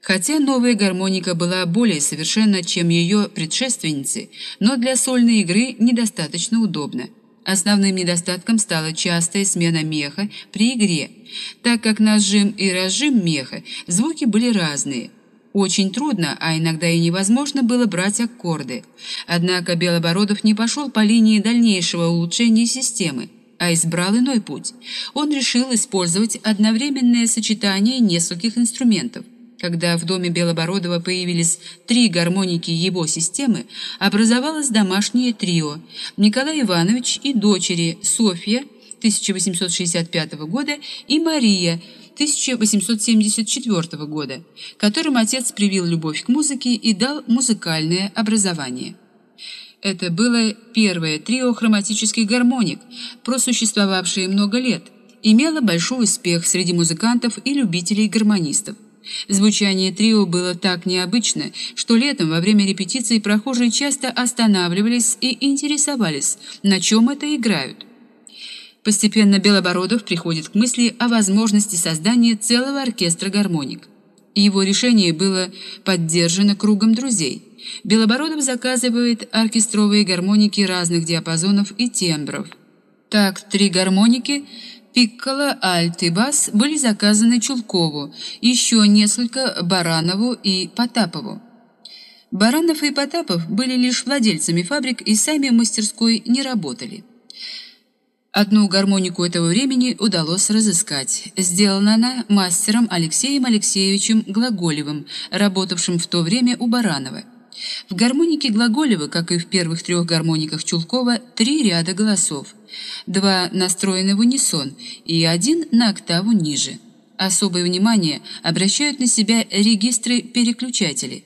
Хотя новая гармоника была более совершенна, чем ее предшественницы, но для сольной игры недостаточно удобна. Основным недостатком стала частая смена меха при игре, так как на сжим и разжим меха звуки были разные. Очень трудно, а иногда и невозможно было брать аккорды. Однако Белобородов не пошел по линии дальнейшего улучшения системы, а избрал иной путь. Он решил использовать одновременное сочетание нескольких инструментов. Когда в доме Белобородова появились три гармоники его системы, образовалось домашнее трио Николай Иванович и дочери Софья 1865 года и Мария 1874 года, которым отец привил любовь к музыке и дал музыкальное образование. Это было первое трио хроматических гармоник, просуществовавшее много лет, имело большой успех среди музыкантов и любителей гармонистов. Звучание трио было так необычно, что летом во время репетиций прохожие часто останавливались и интересовались, на чем это играют. Постепенно Белобородов приходит к мысли о возможности создания целого оркестра гармоник. Его решение было поддержано кругом друзей. Белобородов заказывает оркестровые гармоники разных диапазонов и тембров. Так, три гармоники – Пикколо, альт и бас были заказаны Чулкову, еще несколько Баранову и Потапову. Баранов и Потапов были лишь владельцами фабрик и сами в мастерской не работали. Одну гармонику этого времени удалось разыскать. Сделана она мастером Алексеем Алексеевичем Глаголевым, работавшим в то время у Баранова. В гармонике Глаголева, как и в первых трех гармониках Чулкова, три ряда голосов. Два настроены в унисон и один на октаву ниже. Особое внимание обращают на себя регистры-переключатели.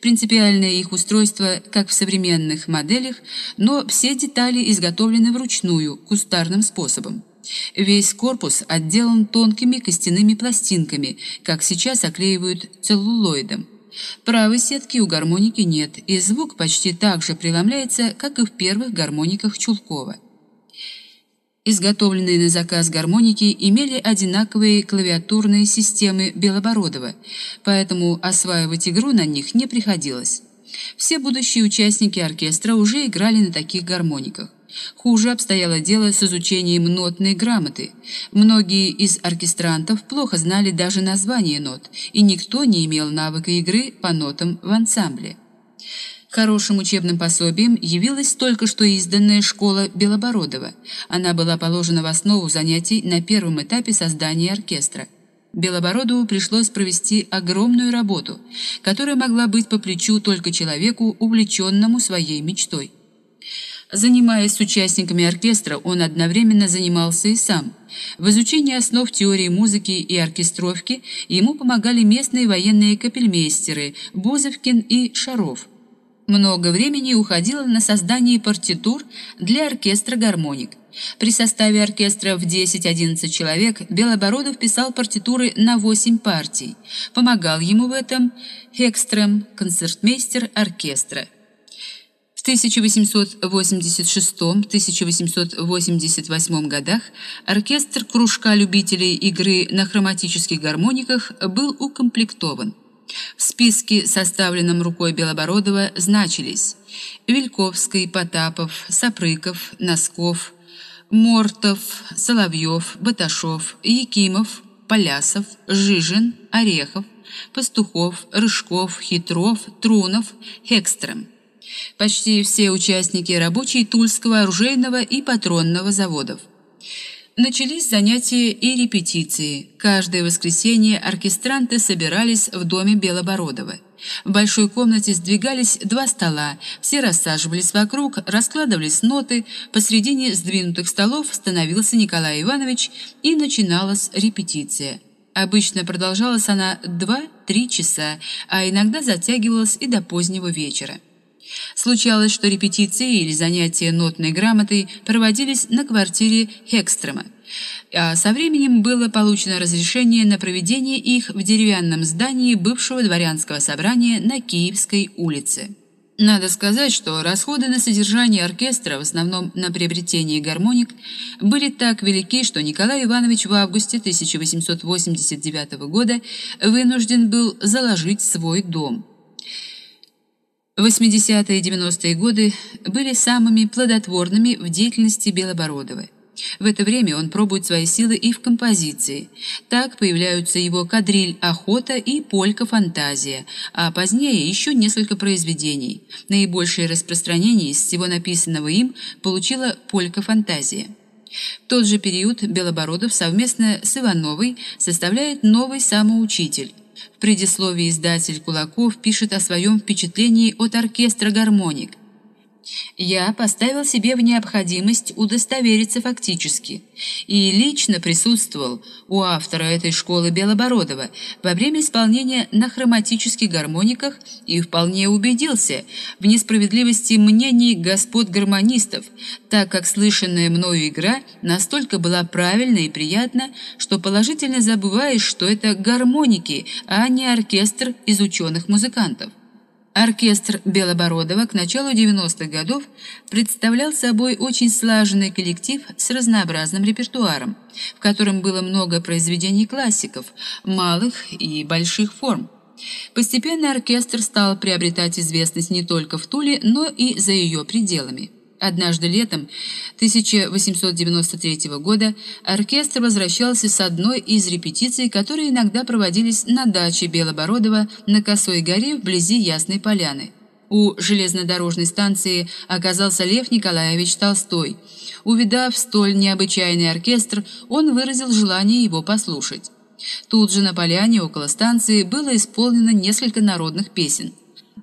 Принципиальное их устройство, как в современных моделях, но все детали изготовлены вручную, кустарным способом. Весь корпус отделан тонкими костяными пластинками, как сейчас оклеивают целлулоидом. Правой сетки у гармоники нет, и звук почти так же преломляется, как и в первых гармониках Чулкова. Изготовленные на заказ гармоники имели одинаковые клавиатурные системы Белобородова, поэтому осваивать игру на них не приходилось. Все будущие участники оркестра уже играли на таких гармониках. Хуже обстояло дело с изучением нотной грамоты. Многие из оркестрантов плохо знали даже название нот, и никто не имел навыка игры по нотам в ансамбле. Хорошим учебным пособием явилась только что изданная школа Белобородова. Она была положена в основу занятий на первом этапе создания оркестра. Белобородову пришлось провести огромную работу, которая могла быть по плечу только человеку, увлеченному своей мечтой. Занимаясь с участниками оркестра, он одновременно занимался и сам. В изучении основ теории музыки и оркестровки ему помогали местные военные капельмейстеры Бузовкин и Шаров. Много времени уходило на создание партитур для оркестра гармоник. При составе оркестра в 10-11 человек Белобородов писал партитуры на 8 партий. Помогал ему в этом Хекстрем, концертмейстер оркестра. В 1886-1888 годах оркестр кружка любителей игры на хроматических гармониках был укомплектован. В списке, составленном рукой Белобородова, значились Вильковский, Потапов, Сапрыков, Носков, Мортов, Соловьев, Баташов, Якимов, Полясов, Жижин, Орехов, Пастухов, Рыжков, Хитров, Трунов, Хекстрем. Почти все участники рабочие Тульского оружейного и патронного заводов. Начались занятия и репетиции. Каждое воскресенье оркестранты собирались в доме Белобородова. В большой комнате сдвигались два стола, все рассаживались вокруг, раскладывались ноты, посредине сдвинутых столов становился Николай Иванович и начиналась репетиция. Обычно продолжалась она 2-3 часа, а иногда затягивалась и до позднего вечера. Случалось, что репетиции или занятия нотной грамотой проводились на квартире Хекстрема, а со временем было получено разрешение на проведение их в деревянном здании бывшего дворянского собрания на Киевской улице. Надо сказать, что расходы на содержание оркестра, в основном на приобретение гармоник, были так велики, что Николай Иванович в августе 1889 года вынужден был заложить свой дом. 80-е и 90-е годы были самыми плодотворными в деятельности Белобородова. В это время он пробует свои силы и в композиции. Так появляются его кадриль «Охота» и «Полька фантазия», а позднее еще несколько произведений. Наибольшее распространение из всего написанного им получила «Полька фантазия». В тот же период Белобородов совместно с Ивановой составляет новый самоучитель. В предисловии издатель Кулаков пишет о своем впечатлении от оркестра гармоник – я поставил себе в необходимость удостовериться фактически и лично присутствовал у автора этой школы Белобородова во время исполнения на хроматических гармониках и вполне убедился в несправедливости мнений господ гармонистов, так как слышанная мною игра настолько была правильна и приятна, что положительно забываешь, что это гармоники, а не оркестр из ученых музыкантов. Оркестр Белобородова к началу 90-х годов представлял собой очень слаженный коллектив с разнообразным репертуаром, в котором было много произведений классиков, малых и больших форм. Постепенно оркестр стал приобретать известность не только в Туле, но и за ее пределами. Однажды летом 1893 года оркестр возвращался с одной из репетиций, которые иногда проводились на даче Белобородова на Косой горе вблизи Ясной Поляны. У железнодорожной станции оказался Лев Николаевич Толстой. Увидав столь необычайный оркестр, он выразил желание его послушать. Тут же на поляне около станции было исполнено несколько народных песен.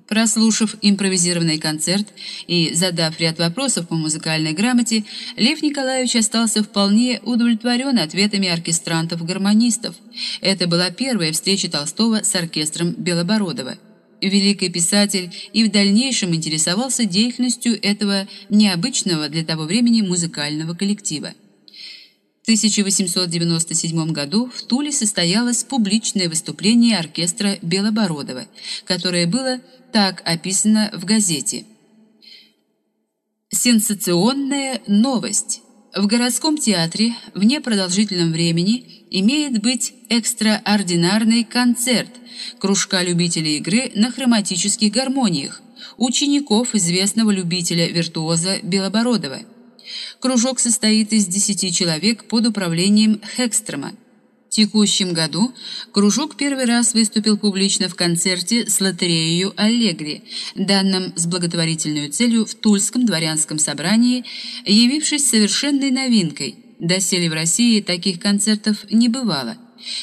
Прослушав импровизированный концерт и задав ряд вопросов по музыкальной грамоте, Лев Николаевич остался вполне удовлетворен ответами оркестрантов-гармонистов. Это была первая встреча Толстого с оркестром Белобородова. Великий писатель и в дальнейшем интересовался деятельностью этого необычного для того времени музыкального коллектива. 1897 году в Туле состоялось публичное выступление оркестра Белобородова, которое было так описано в газете. Сенсационная новость. В городском театре в непродолжительном времени имеет быть экстраординарный концерт кружка любителей игры на хроматических гармониях учеников известного любителя-виртуоза Белобородова. Кружок состоит из 10 человек под управлением Хекстрома. В текущем году кружок первый раз выступил публично в концерте с лотереей «Аллегри», данным с благотворительной целью в Тульском дворянском собрании, явившись совершенной новинкой. Доселе в России таких концертов не бывало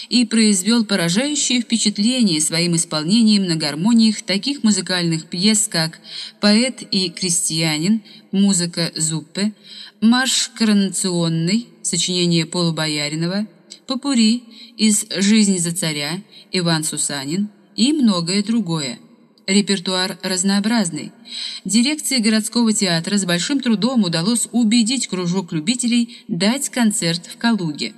и произвел поражающее впечатление своим исполнением на гармониях таких музыкальных пьес, как «Поэт и крестьянин», музыка Зуппе, «Марш коронационный», сочинение Полубояринова, «Попури» из «Жизни за царя», Иван Сусанин и многое другое. Репертуар разнообразный. Дирекции городского театра с большим трудом удалось убедить кружок любителей дать концерт в Калуге.